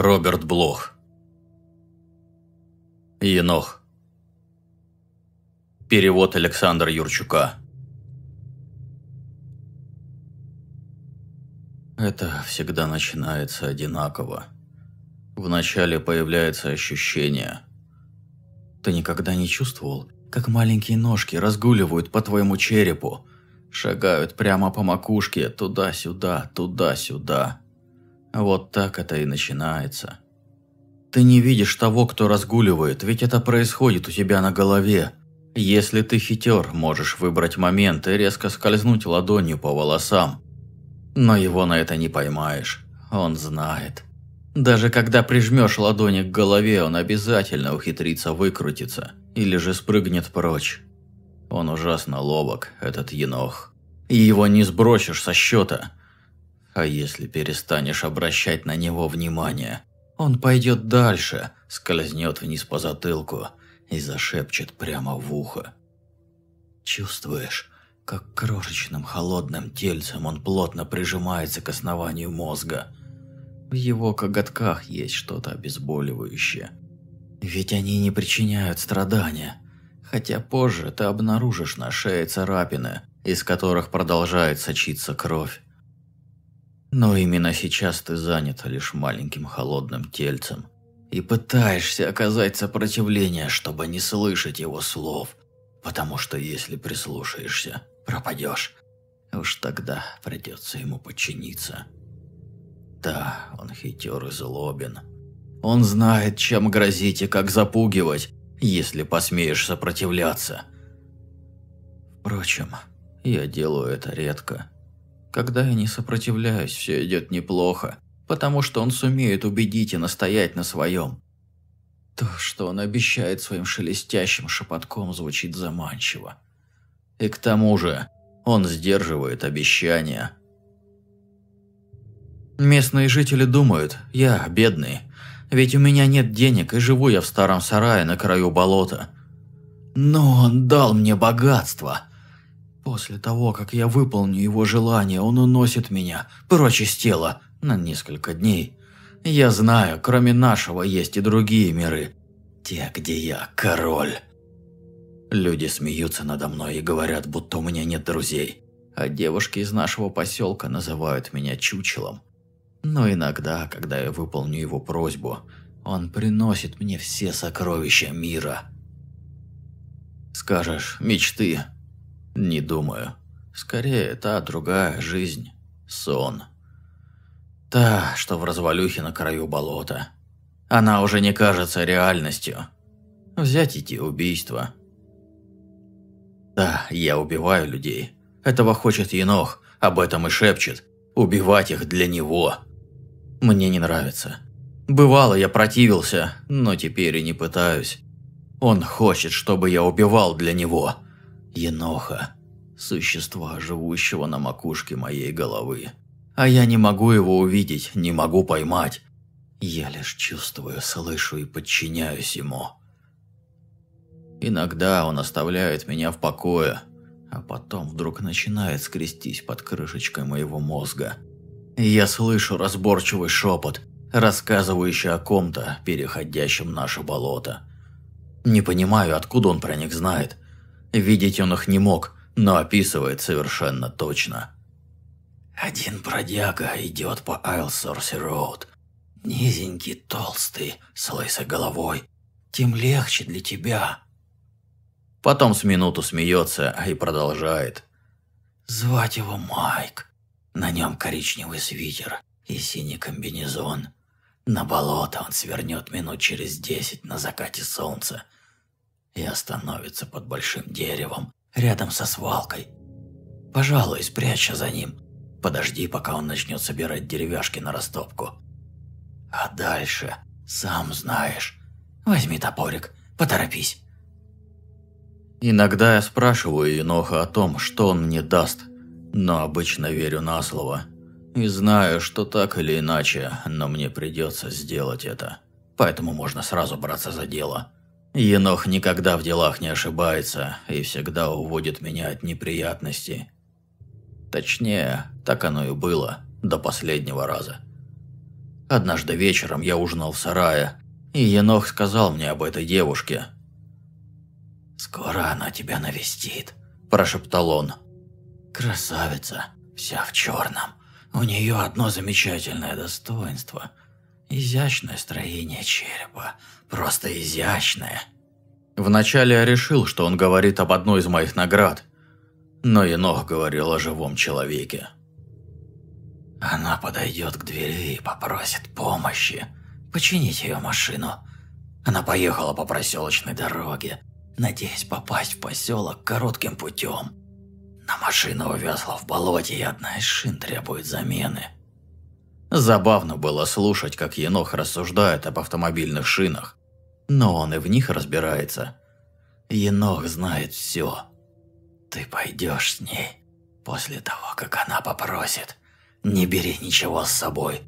Роберт Блох. Енох. Перевод Александра Юрчука. Это всегда начинается одинаково. Вначале появляется ощущение. Ты никогда не чувствовал, как маленькие ножки разгуливают по твоему черепу, шагают прямо по макушке, туда-сюда, туда-сюда. Вот так это и начинается. Ты не видишь того, кто разгуливает, ведь это происходит у тебя на голове. Если ты хитер, можешь выбрать момент и резко скользнуть ладонью по волосам. Но его на это не поймаешь. Он знает. Даже когда прижмешь ладони к голове, он обязательно ухитрится выкрутиться или же спрыгнет прочь. Он ужасно ловок, этот енох. И его не сбросишь со счета, а если перестанешь обращать на него внимание, он пойдет дальше, скользнет вниз по затылку и зашепчет прямо в ухо. Чувствуешь, как крошечным холодным тельцем он плотно прижимается к основанию мозга. В его коготках есть что-то обезболивающее. Ведь они не причиняют страдания. Хотя позже ты обнаружишь на шее царапины, из которых продолжает сочиться кровь. Но именно сейчас ты занят лишь маленьким холодным тельцем и пытаешься оказать сопротивление, чтобы не слышать его слов, потому что если прислушаешься, пропадешь. Уж тогда придется ему подчиниться. Да, он хитер и злобен. Он знает, чем грозить и как запугивать, если посмеешь сопротивляться. Впрочем, я делаю это редко. Когда я не сопротивляюсь, все идет неплохо, потому что он сумеет убедить и настоять на своем. То, что он обещает своим шелестящим шепотком, звучит заманчиво. И к тому же, он сдерживает обещания. Местные жители думают, я бедный, ведь у меня нет денег и живу я в старом сарае на краю болота. Но он дал мне богатство. После того, как я выполню его желание, он уносит меня, прочь из тела, на несколько дней. Я знаю, кроме нашего есть и другие миры. Те, где я король. Люди смеются надо мной и говорят, будто у меня нет друзей. А девушки из нашего поселка называют меня чучелом. Но иногда, когда я выполню его просьбу, он приносит мне все сокровища мира. Скажешь, мечты, не думаю. Скорее, та другая жизнь. Сон. Та, что в развалюхе на краю болота. Она уже не кажется реальностью. Взять эти убийства. Да, я убиваю людей. Этого хочет Енох, об этом и шепчет. Убивать их для него. Мне не нравится. Бывало, я противился, но теперь и не пытаюсь. Он хочет, чтобы я убивал для него. Еноха, существа, живущего на макушке моей головы. А я не могу его увидеть, не могу поймать. Я лишь чувствую, слышу и подчиняюсь ему. Иногда он оставляет меня в покое, а потом вдруг начинает скрестись под крышечкой моего мозга. Я слышу разборчивый шепот, рассказывающий о ком-то, переходящем наше болото. Не понимаю, откуда он про них знает – Видеть он их не мог, но описывает совершенно точно. «Один бродяга идет по Айлсорси Роуд. Низенький, толстый, с лысой головой. Тем легче для тебя». Потом с минуту смеется и продолжает. «Звать его Майк. На нем коричневый свитер и синий комбинезон. На болото он свернет минут через десять на закате солнца» и остановится под большим деревом рядом со свалкой. Пожалуй, спрячься за ним. Подожди, пока он начнет собирать деревяшки на растопку. А дальше, сам знаешь. Возьми топорик, поторопись. Иногда я спрашиваю Еноха о том, что он мне даст, но обычно верю на слово. И знаю, что так или иначе, но мне придется сделать это. Поэтому можно сразу браться за дело. Енох никогда в делах не ошибается и всегда уводит меня от неприятностей. Точнее, так оно и было до последнего раза. Однажды вечером я ужинал в сарае, и Енох сказал мне об этой девушке. «Скоро она тебя навестит», – прошептал он. «Красавица, вся в черном. У нее одно замечательное достоинство – Изящное строение черепа, просто изящное. Вначале я решил, что он говорит об одной из моих наград, но Енох говорил о живом человеке. Она подойдет к двери и попросит помощи. Починить ее машину. Она поехала по проселочной дороге, надеясь попасть в поселок коротким путем. На машину увязла в болоте, и одна из шин требует замены – Забавно было слушать, как Енох рассуждает об автомобильных шинах. Но он и в них разбирается. Енох знает все. Ты пойдешь с ней после того, как она попросит. Не бери ничего с собой.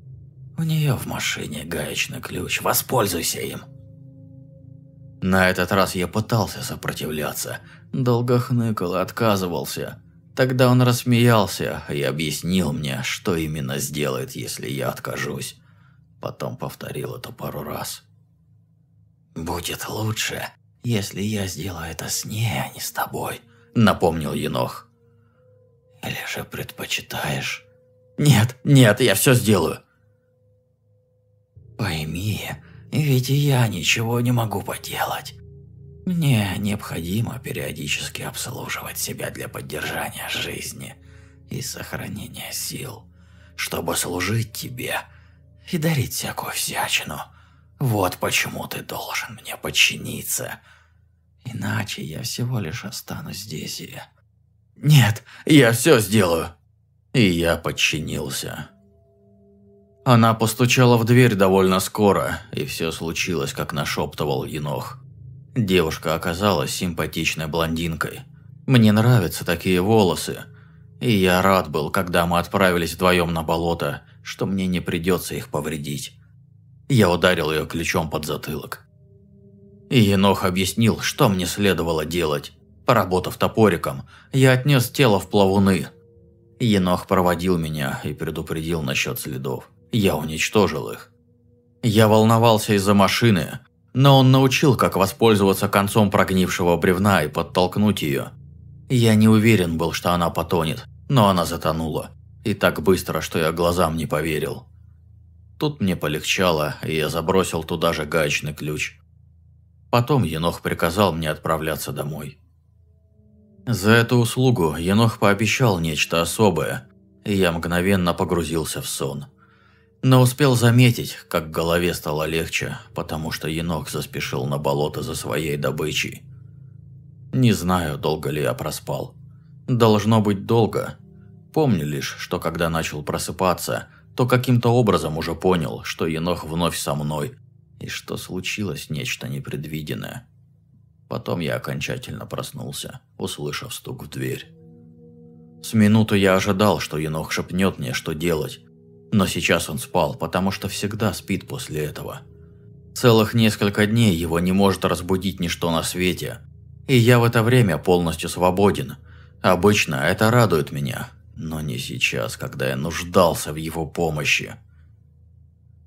У нее в машине гаечный ключ. Воспользуйся им. На этот раз я пытался сопротивляться. Долго хныкал и отказывался. Тогда он рассмеялся и объяснил мне, что именно сделает, если я откажусь. Потом повторил это пару раз. «Будет лучше, если я сделаю это с ней, а не с тобой», — напомнил Енох. «Или же предпочитаешь?» «Нет, нет, я все сделаю». «Пойми, ведь я ничего не могу поделать. Мне необходимо периодически обслуживать себя для поддержания жизни и сохранения сил, чтобы служить тебе и дарить всякую всячину. Вот почему ты должен мне подчиниться. Иначе я всего лишь останусь здесь и... Нет, я все сделаю. И я подчинился. Она постучала в дверь довольно скоро, и все случилось, как нашептывал Енох. Девушка оказалась симпатичной блондинкой. Мне нравятся такие волосы. И я рад был, когда мы отправились вдвоем на болото, что мне не придется их повредить. Я ударил ее ключом под затылок. И Енох объяснил, что мне следовало делать. Поработав топориком, я отнес тело в плавуны. Енох проводил меня и предупредил насчет следов. Я уничтожил их. Я волновался из-за машины, но он научил, как воспользоваться концом прогнившего бревна и подтолкнуть ее. Я не уверен был, что она потонет, но она затонула. И так быстро, что я глазам не поверил. Тут мне полегчало, и я забросил туда же гаечный ключ. Потом Енох приказал мне отправляться домой. За эту услугу Енох пообещал нечто особое, и я мгновенно погрузился в сон но успел заметить, как в голове стало легче, потому что енок заспешил на болото за своей добычей. Не знаю, долго ли я проспал. Должно быть долго. Помню лишь, что когда начал просыпаться, то каким-то образом уже понял, что енох вновь со мной, и что случилось нечто непредвиденное. Потом я окончательно проснулся, услышав стук в дверь. С минуту я ожидал, что енох шепнет мне, что делать, но сейчас он спал, потому что всегда спит после этого. Целых несколько дней его не может разбудить ничто на свете. И я в это время полностью свободен. Обычно это радует меня, но не сейчас, когда я нуждался в его помощи.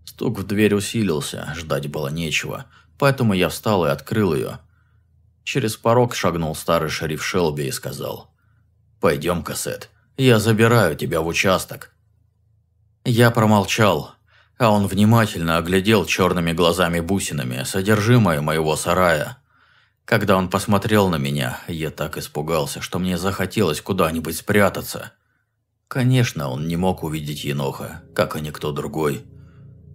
Стук в дверь усилился, ждать было нечего, поэтому я встал и открыл ее. Через порог шагнул старый шериф Шелби и сказал. «Пойдем, Кассет, я забираю тебя в участок, я промолчал, а он внимательно оглядел черными глазами-бусинами содержимое моего сарая. Когда он посмотрел на меня, я так испугался, что мне захотелось куда-нибудь спрятаться. Конечно, он не мог увидеть Еноха, как и никто другой.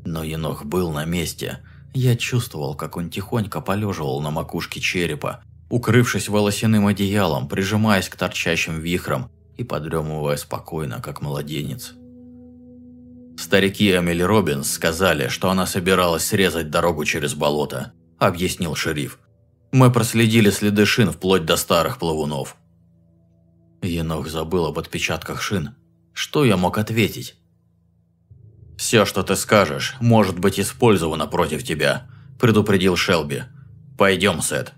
Но Енох был на месте. Я чувствовал, как он тихонько полеживал на макушке черепа, укрывшись волосяным одеялом, прижимаясь к торчащим вихрам и подремывая спокойно, как младенец. Старики Эмили Робинс сказали, что она собиралась срезать дорогу через болото, объяснил шериф. Мы проследили следы шин вплоть до старых плавунов. Енох забыл об отпечатках шин. Что я мог ответить? «Все, что ты скажешь, может быть использовано против тебя», – предупредил Шелби. «Пойдем, Сет».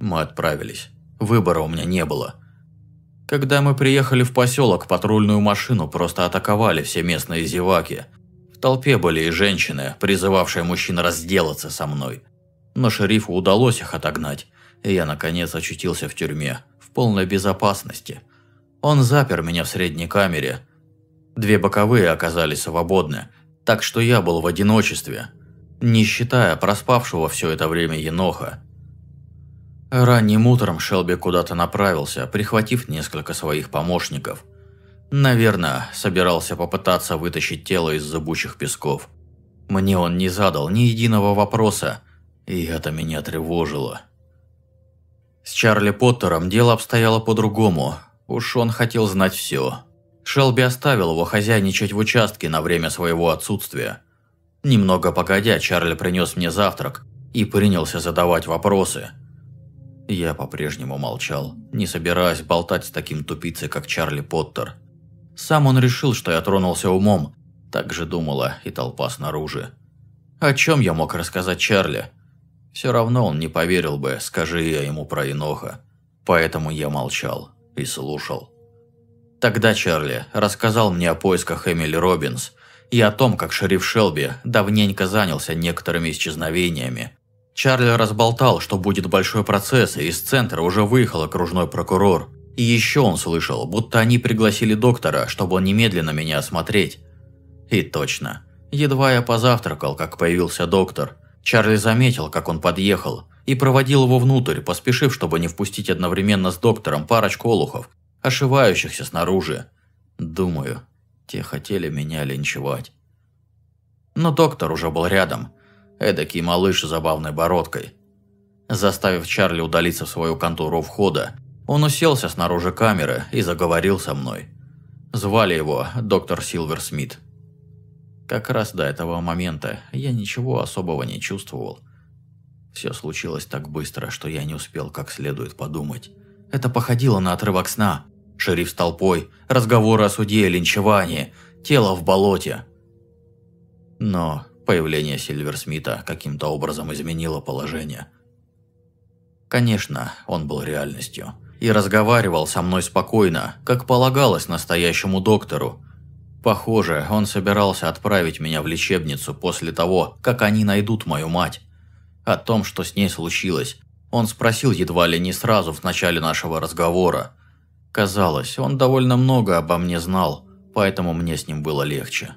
Мы отправились. Выбора у меня не было. Когда мы приехали в поселок, патрульную машину просто атаковали все местные зеваки. В толпе были и женщины, призывавшие мужчин разделаться со мной. Но шерифу удалось их отогнать, и я наконец очутился в тюрьме, в полной безопасности. Он запер меня в средней камере. Две боковые оказались свободны, так что я был в одиночестве, не считая проспавшего все это время еноха. Ранним утром Шелби куда-то направился, прихватив несколько своих помощников. Наверное, собирался попытаться вытащить тело из зыбучих песков. Мне он не задал ни единого вопроса, и это меня тревожило. С Чарли Поттером дело обстояло по-другому. Уж он хотел знать все. Шелби оставил его хозяйничать в участке на время своего отсутствия. Немного погодя, Чарли принес мне завтрак и принялся задавать вопросы – я по-прежнему молчал, не собираясь болтать с таким тупицей, как Чарли Поттер. Сам он решил, что я тронулся умом, так же думала и толпа снаружи. О чем я мог рассказать Чарли? Все равно он не поверил бы, скажи я ему про Иноха. Поэтому я молчал и слушал. Тогда Чарли рассказал мне о поисках Эмили Робинс и о том, как шериф Шелби давненько занялся некоторыми исчезновениями, Чарли разболтал, что будет большой процесс, и из центра уже выехал окружной прокурор. И еще он слышал, будто они пригласили доктора, чтобы он немедленно меня осмотреть. И точно. Едва я позавтракал, как появился доктор. Чарли заметил, как он подъехал, и проводил его внутрь, поспешив, чтобы не впустить одновременно с доктором парочку олухов, ошивающихся снаружи. Думаю, те хотели меня линчевать. Но доктор уже был рядом – эдакий малыш с забавной бородкой. Заставив Чарли удалиться в свою контору входа, он уселся снаружи камеры и заговорил со мной. Звали его доктор Силвер Смит. Как раз до этого момента я ничего особого не чувствовал. Все случилось так быстро, что я не успел как следует подумать. Это походило на отрывок сна. Шериф с толпой, разговоры о суде, линчевании, тело в болоте. Но Появление Сильверсмита каким-то образом изменило положение. Конечно, он был реальностью. И разговаривал со мной спокойно, как полагалось настоящему доктору. Похоже, он собирался отправить меня в лечебницу после того, как они найдут мою мать. О том, что с ней случилось, он спросил едва ли не сразу в начале нашего разговора. Казалось, он довольно много обо мне знал, поэтому мне с ним было легче.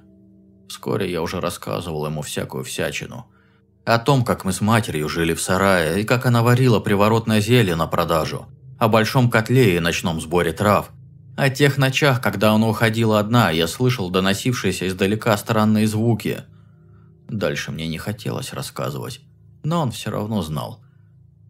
Вскоре я уже рассказывал ему всякую всячину. О том, как мы с матерью жили в сарае и как она варила приворотное зелье на продажу. О большом котле и ночном сборе трав. О тех ночах, когда она уходила одна, я слышал доносившиеся издалека странные звуки. Дальше мне не хотелось рассказывать, но он все равно знал.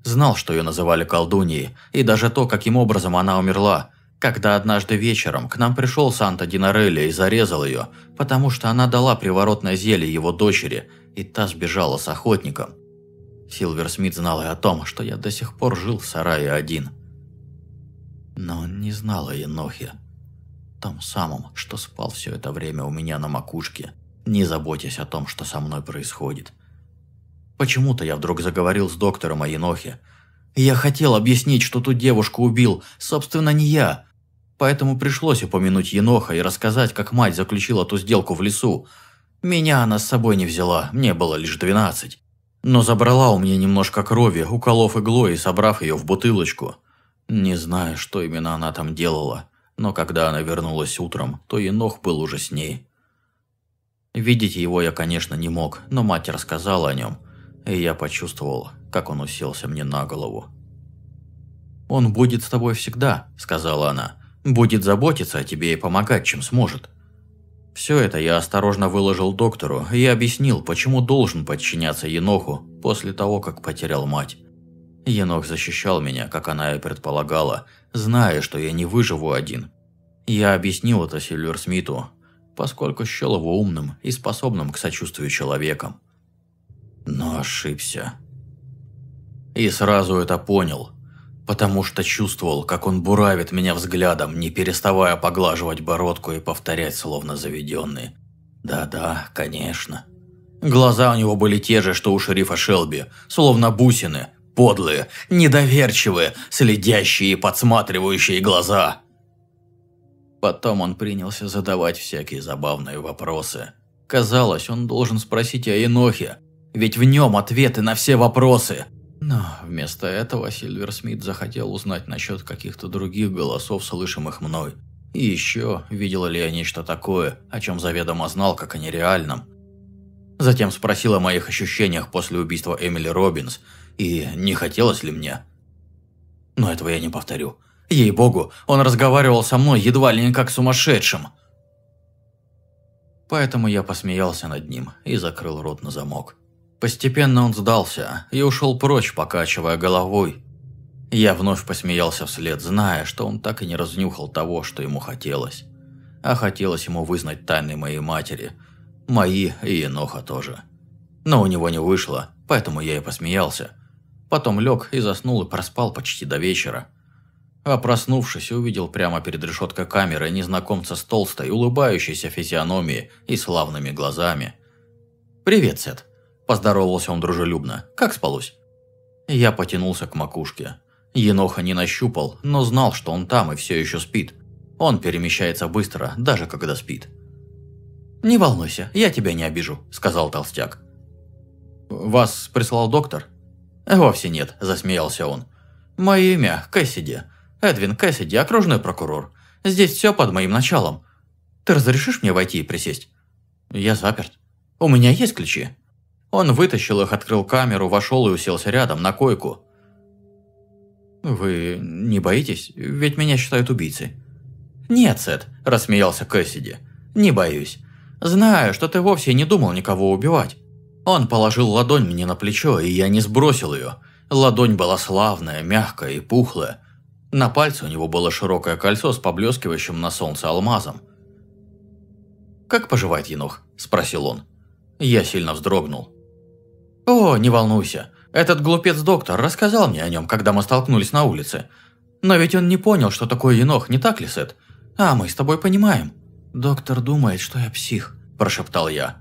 Знал, что ее называли колдуньей, и даже то, каким образом она умерла – когда однажды вечером к нам пришел Санта Динарелли и зарезал ее, потому что она дала приворотное зелье его дочери, и та сбежала с охотником. Силвер Смит знал и о том, что я до сих пор жил в сарае один. Но он не знал о Енохе. Том самом, что спал все это время у меня на макушке, не заботясь о том, что со мной происходит. Почему-то я вдруг заговорил с доктором о Енохе. Я хотел объяснить, что ту девушку убил, собственно, не я, Поэтому пришлось упомянуть Еноха и рассказать, как мать заключила ту сделку в лесу. Меня она с собой не взяла, мне было лишь 12. Но забрала у меня немножко крови, уколов иглой и собрав ее в бутылочку. Не знаю, что именно она там делала, но когда она вернулась утром, то Енох был уже с ней. Видеть его я, конечно, не мог, но мать рассказала о нем, и я почувствовал, как он уселся мне на голову. «Он будет с тобой всегда», — сказала она. Будет заботиться о тебе и помогать, чем сможет. Все это я осторожно выложил доктору и объяснил, почему должен подчиняться Еноху после того, как потерял мать. Енох защищал меня, как она и предполагала, зная, что я не выживу один. Я объяснил это Сильвер Смиту, поскольку счел его умным и способным к сочувствию человеком. Но ошибся. И сразу это понял – потому что чувствовал, как он буравит меня взглядом, не переставая поглаживать бородку и повторять, словно заведенный. «Да-да, конечно». Глаза у него были те же, что у шерифа Шелби, словно бусины, подлые, недоверчивые, следящие и подсматривающие глаза. Потом он принялся задавать всякие забавные вопросы. Казалось, он должен спросить о Енохе, ведь в нем ответы на все вопросы – но вместо этого Сильверсмит захотел узнать насчет каких-то других голосов, слышимых мной. И еще, видела ли я нечто такое, о чем заведомо знал, как о нереальном. Затем спросил о моих ощущениях после убийства Эмили Робинс, и не хотелось ли мне. Но этого я не повторю. Ей-богу, он разговаривал со мной едва ли не как сумасшедшим. Поэтому я посмеялся над ним и закрыл рот на замок. Постепенно он сдался и ушел прочь, покачивая головой. Я вновь посмеялся вслед, зная, что он так и не разнюхал того, что ему хотелось. А хотелось ему вызнать тайны моей матери, мои и Еноха тоже. Но у него не вышло, поэтому я и посмеялся. Потом лег и заснул и проспал почти до вечера. А проснувшись, увидел прямо перед решеткой камеры незнакомца с толстой, улыбающейся физиономией и славными глазами. «Привет, Сет!» Поздоровался он дружелюбно. «Как спалось?» Я потянулся к макушке. Еноха не нащупал, но знал, что он там и все еще спит. Он перемещается быстро, даже когда спит. «Не волнуйся, я тебя не обижу», – сказал толстяк. «Вас прислал доктор?» «Вовсе нет», – засмеялся он. «Мое имя Кэссиди. Эдвин Кэссиди, окружной прокурор. Здесь все под моим началом. Ты разрешишь мне войти и присесть?» «Я заперт. У меня есть ключи?» Он вытащил их, открыл камеру, вошел и уселся рядом, на койку. «Вы не боитесь? Ведь меня считают убийцей». «Нет, Сет», – рассмеялся Кэссиди. «Не боюсь. Знаю, что ты вовсе не думал никого убивать». Он положил ладонь мне на плечо, и я не сбросил ее. Ладонь была славная, мягкая и пухлая. На пальце у него было широкое кольцо с поблескивающим на солнце алмазом. «Как поживает Енох?» – спросил он. Я сильно вздрогнул. «О, не волнуйся. Этот глупец-доктор рассказал мне о нем, когда мы столкнулись на улице. Но ведь он не понял, что такое енох, не так ли, Сет? А мы с тобой понимаем». «Доктор думает, что я псих», – прошептал я.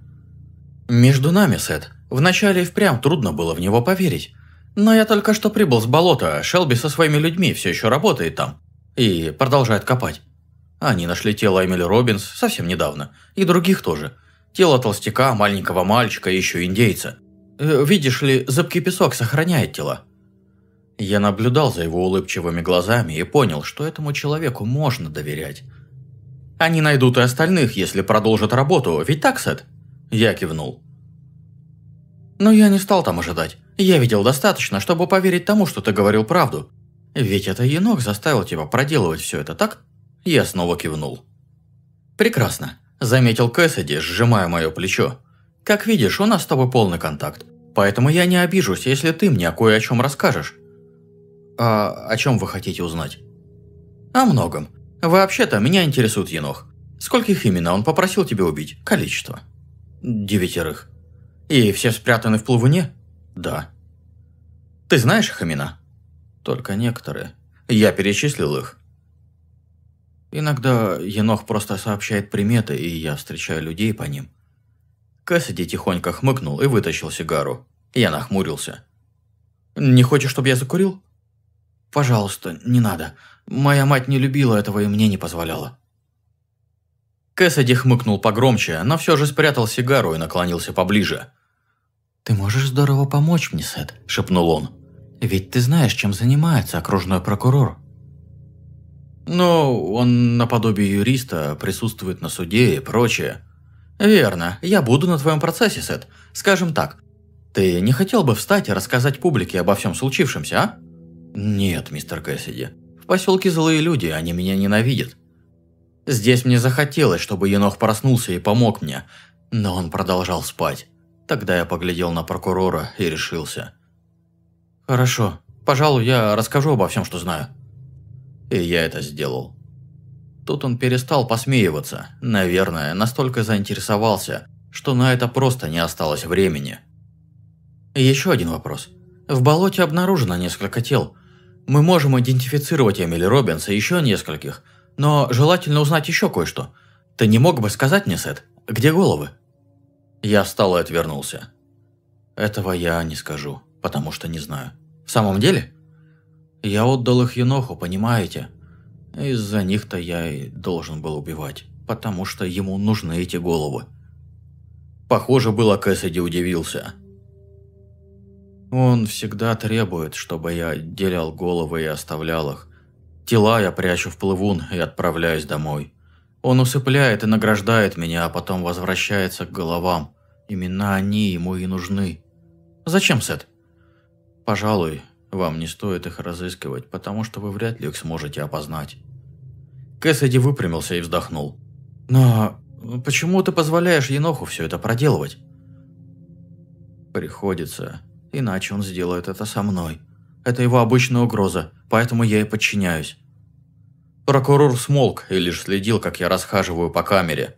«Между нами, Сет, вначале и впрямь трудно было в него поверить. Но я только что прибыл с болота, а Шелби со своими людьми все еще работает там. И продолжает копать. Они нашли тело Эмили Робинс совсем недавно, и других тоже. Тело толстяка, маленького мальчика и еще индейца. «Э, «Видишь ли, зыбкий песок сохраняет тело. Я наблюдал за его улыбчивыми глазами и понял, что этому человеку можно доверять. «Они найдут и остальных, если продолжат работу, ведь так, Сет?» Я кивнул. «Но я не стал там ожидать. Я видел достаточно, чтобы поверить тому, что ты говорил правду. Ведь это енок заставил тебя проделывать все это, так?» Я снова кивнул. «Прекрасно», – заметил Кэссиди, сжимая мое плечо. Как видишь, у нас с тобой полный контакт. Поэтому я не обижусь, если ты мне кое о чем расскажешь. А о чем вы хотите узнать? О многом. Вообще-то меня интересует енох. Скольких именно он попросил тебя убить? Количество. Девятерых. И все спрятаны в плавуне? Да. Ты знаешь их имена? Только некоторые. Я перечислил их. Иногда енох просто сообщает приметы, и я встречаю людей по ним. Кэссиди тихонько хмыкнул и вытащил сигару. Я нахмурился. «Не хочешь, чтобы я закурил?» «Пожалуйста, не надо. Моя мать не любила этого и мне не позволяла». Кэссиди хмыкнул погромче, но все же спрятал сигару и наклонился поближе. «Ты можешь здорово помочь мне, Сет», – шепнул он. «Ведь ты знаешь, чем занимается окружной прокурор». «Ну, он наподобие юриста, присутствует на суде и прочее. «Верно. Я буду на твоем процессе, Сет. Скажем так, ты не хотел бы встать и рассказать публике обо всем случившемся, а?» «Нет, мистер Кэссиди. В поселке злые люди, они меня ненавидят». Здесь мне захотелось, чтобы Енох проснулся и помог мне, но он продолжал спать. Тогда я поглядел на прокурора и решился. «Хорошо. Пожалуй, я расскажу обо всем, что знаю». И я это сделал. Тут он перестал посмеиваться, наверное, настолько заинтересовался, что на это просто не осталось времени. Еще один вопрос. В болоте обнаружено несколько тел. Мы можем идентифицировать Эмили Робинс и еще нескольких, но желательно узнать еще кое-что. Ты не мог бы сказать мне, Сет, где головы? Я встал и отвернулся. Этого я не скажу, потому что не знаю. В самом деле? Я отдал их Еноху, понимаете? А из-за них-то я и должен был убивать, потому что ему нужны эти головы. Похоже, было Кэссиди удивился. Он всегда требует, чтобы я отделял головы и оставлял их. Тела я прячу в плывун и отправляюсь домой. Он усыпляет и награждает меня, а потом возвращается к головам. Именно они ему и нужны. Зачем, Сет? Пожалуй, вам не стоит их разыскивать, потому что вы вряд ли их сможете опознать». Кэссиди выпрямился и вздохнул. «Но почему ты позволяешь Еноху все это проделывать?» «Приходится, иначе он сделает это со мной. Это его обычная угроза, поэтому я и подчиняюсь». Прокурор смолк и лишь следил, как я расхаживаю по камере.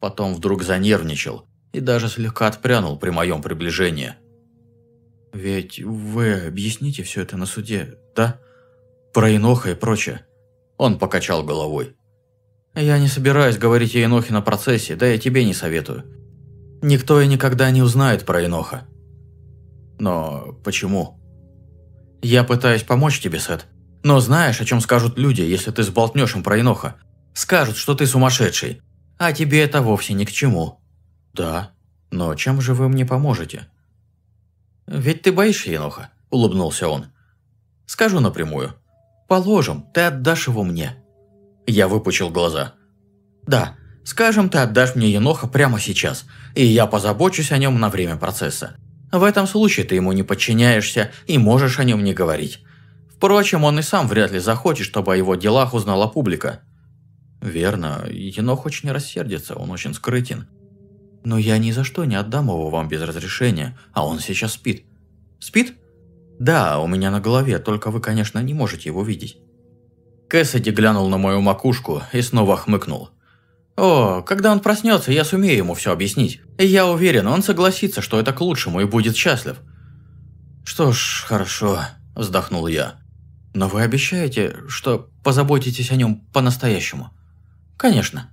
Потом вдруг занервничал и даже слегка отпрянул при моем приближении. Ведь вы объясните все это на суде, да? Про Иноха и прочее. Он покачал головой. Я не собираюсь говорить о Инохе на процессе, да и тебе не советую. Никто и никогда не узнает про Иноха. Но почему? Я пытаюсь помочь тебе, Сет. Но знаешь, о чем скажут люди, если ты сболтнешь им про Иноха? Скажут, что ты сумасшедший. А тебе это вовсе ни к чему. Да, но чем же вы мне поможете? «Ведь ты боишься еноха?» – улыбнулся он. «Скажу напрямую. Положим, ты отдашь его мне». Я выпучил глаза. «Да, скажем, ты отдашь мне еноха прямо сейчас, и я позабочусь о нем на время процесса. В этом случае ты ему не подчиняешься и можешь о нем не говорить. Впрочем, он и сам вряд ли захочет, чтобы о его делах узнала публика». «Верно. Енох очень рассердится, он очень скрытен. Но я ни за что не отдам его вам без разрешения, а он сейчас спит. Спит? Да, у меня на голове, только вы, конечно, не можете его видеть. Кэссиди глянул на мою макушку и снова хмыкнул. «О, когда он проснется, я сумею ему все объяснить. И я уверен, он согласится, что это к лучшему и будет счастлив». «Что ж, хорошо», – вздохнул я. «Но вы обещаете, что позаботитесь о нем по-настоящему?» «Конечно».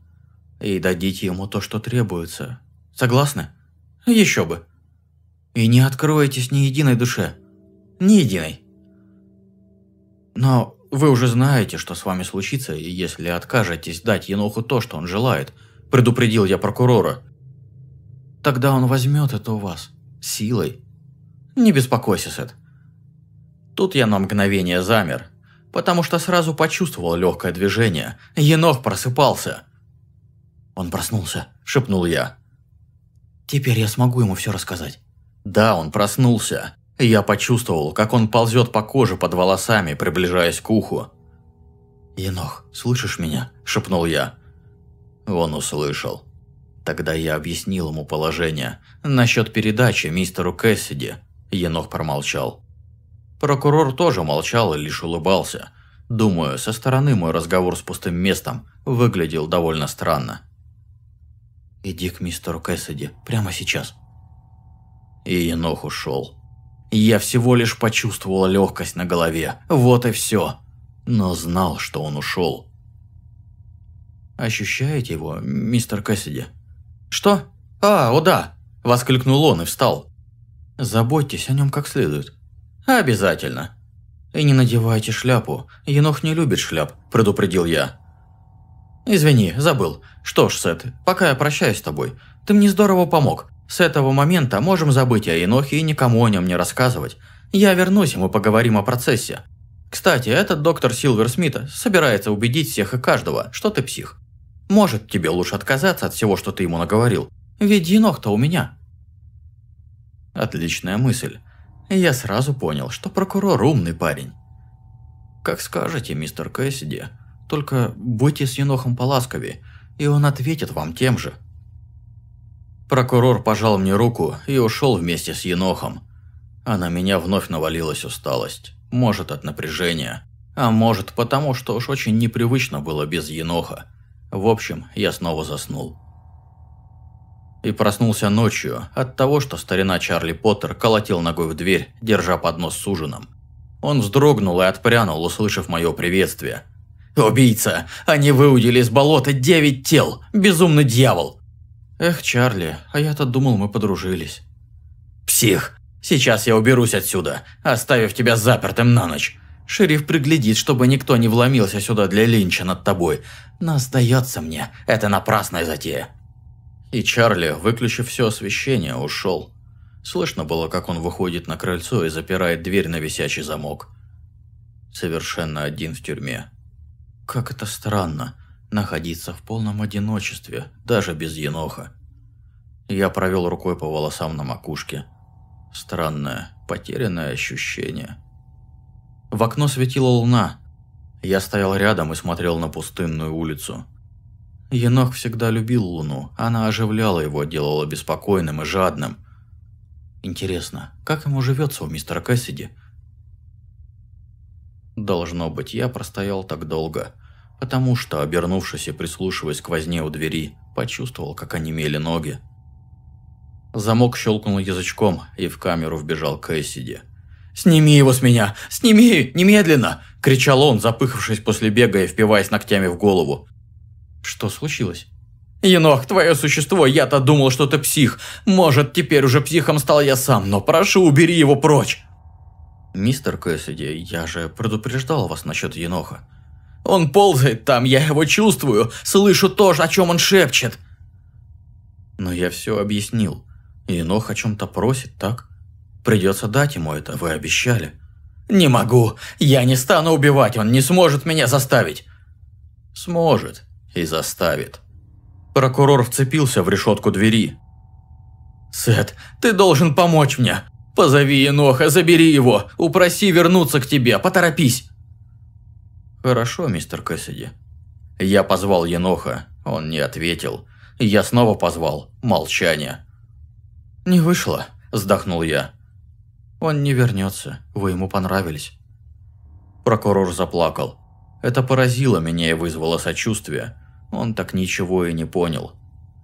«И дадите ему то, что требуется, Согласны? Еще бы. И не откроетесь ни единой душе. Ни единой. Но вы уже знаете, что с вами случится, если откажетесь дать Еноху то, что он желает, предупредил я прокурора. Тогда он возьмет это у вас. Силой. Не беспокойся, Сет. Тут я на мгновение замер, потому что сразу почувствовал легкое движение. Енох просыпался. «Он проснулся», – шепнул я. Теперь я смогу ему все рассказать. Да, он проснулся. Я почувствовал, как он ползет по коже под волосами, приближаясь к уху. «Енох, слышишь меня?» – шепнул я. Он услышал. Тогда я объяснил ему положение. Насчет передачи мистеру Кэссиди. Енох промолчал. Прокурор тоже молчал и лишь улыбался. Думаю, со стороны мой разговор с пустым местом выглядел довольно странно. «Иди к мистеру Кэссиди, прямо сейчас». И Енох ушел. Я всего лишь почувствовала легкость на голове, вот и все. Но знал, что он ушел. «Ощущаете его, мистер Кэссиди?» «Что? А, о да!» – воскликнул он и встал. «Заботьтесь о нем как следует». «Обязательно». «И не надевайте шляпу, енох не любит шляп», – предупредил я. «Извини, забыл. Что ж, Сет, пока я прощаюсь с тобой. Ты мне здорово помог. С этого момента можем забыть о Енохе и никому о нем не рассказывать. Я вернусь, и мы поговорим о процессе. Кстати, этот доктор Силверсмита собирается убедить всех и каждого, что ты псих. Может, тебе лучше отказаться от всего, что ты ему наговорил. Ведь Енох-то у меня». Отличная мысль. Я сразу понял, что прокурор умный парень. «Как скажете, мистер Кэссиди», только будьте с енохом поласковее, и он ответит вам тем же». Прокурор пожал мне руку и ушел вместе с енохом. А на меня вновь навалилась усталость. Может, от напряжения. А может, потому что уж очень непривычно было без еноха. В общем, я снова заснул. И проснулся ночью от того, что старина Чарли Поттер колотил ногой в дверь, держа поднос с ужином. Он вздрогнул и отпрянул, услышав мое приветствие – «Убийца! Они выудили из болота девять тел! Безумный дьявол!» «Эх, Чарли, а я-то думал, мы подружились». «Псих! Сейчас я уберусь отсюда, оставив тебя запертым на ночь. Шериф приглядит, чтобы никто не вломился сюда для линча над тобой. Но, сдается мне, это напрасная затея». И Чарли, выключив все освещение, ушел. Слышно было, как он выходит на крыльцо и запирает дверь на висячий замок. Совершенно один в тюрьме. Как это странно, находиться в полном одиночестве, даже без еноха. Я провел рукой по волосам на макушке. Странное, потерянное ощущение. В окно светила луна. Я стоял рядом и смотрел на пустынную улицу. Енох всегда любил луну, она оживляла его, делала беспокойным и жадным. Интересно, как ему живется у мистера Кэссиди? Должно быть, я простоял так долго, потому что, обернувшись и прислушиваясь к возне у двери, почувствовал, как онемели ноги. Замок щелкнул язычком, и в камеру вбежал Кэссиди. «Сними его с меня! Сними! Немедленно!» – кричал он, запыхавшись после бега и впиваясь ногтями в голову. «Что случилось?» «Енох, твое существо, я-то думал, что ты псих. Может, теперь уже психом стал я сам, но прошу, убери его прочь!» «Мистер Кэссиди, я же предупреждал вас насчет еноха». «Он ползает там, я его чувствую, слышу то, о чем он шепчет». «Но я все объяснил. Енох о чем-то просит, так? Придется дать ему это, вы обещали». «Не могу. Я не стану убивать, он не сможет меня заставить». «Сможет и заставит». Прокурор вцепился в решетку двери. «Сет, ты должен помочь мне. «Позови Еноха, забери его, упроси вернуться к тебе, поторопись!» «Хорошо, мистер Кэссиди». Я позвал Еноха, он не ответил. Я снова позвал, молчание. «Не вышло», – вздохнул я. «Он не вернется, вы ему понравились». Прокурор заплакал. Это поразило меня и вызвало сочувствие. Он так ничего и не понял.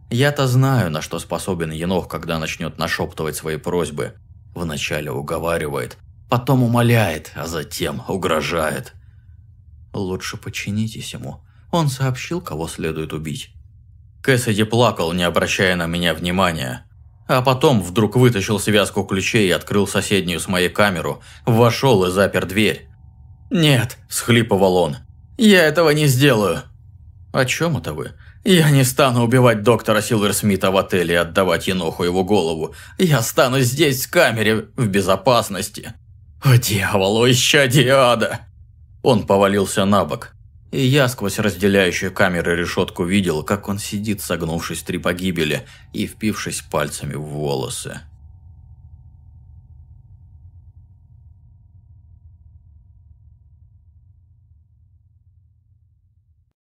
Я-то знаю, на что способен Енох, когда начнет нашептывать свои просьбы – Вначале уговаривает, потом умоляет, а затем угрожает. Лучше подчинитесь ему. Он сообщил, кого следует убить. Кэссиди плакал, не обращая на меня внимания. А потом вдруг вытащил связку ключей, открыл соседнюю с моей камеру, вошел и запер дверь. «Нет», – схлипывал он, – «я этого не сделаю». «О чем это вы? Я не стану убивать доктора Силверсмита в отеле и отдавать Еноху его голову. Я стану здесь, в камере, в безопасности. О, дьявол, о, исчадие! Он повалился на бок. И я сквозь разделяющую камеры решетку видел, как он сидит, согнувшись три погибели и впившись пальцами в волосы.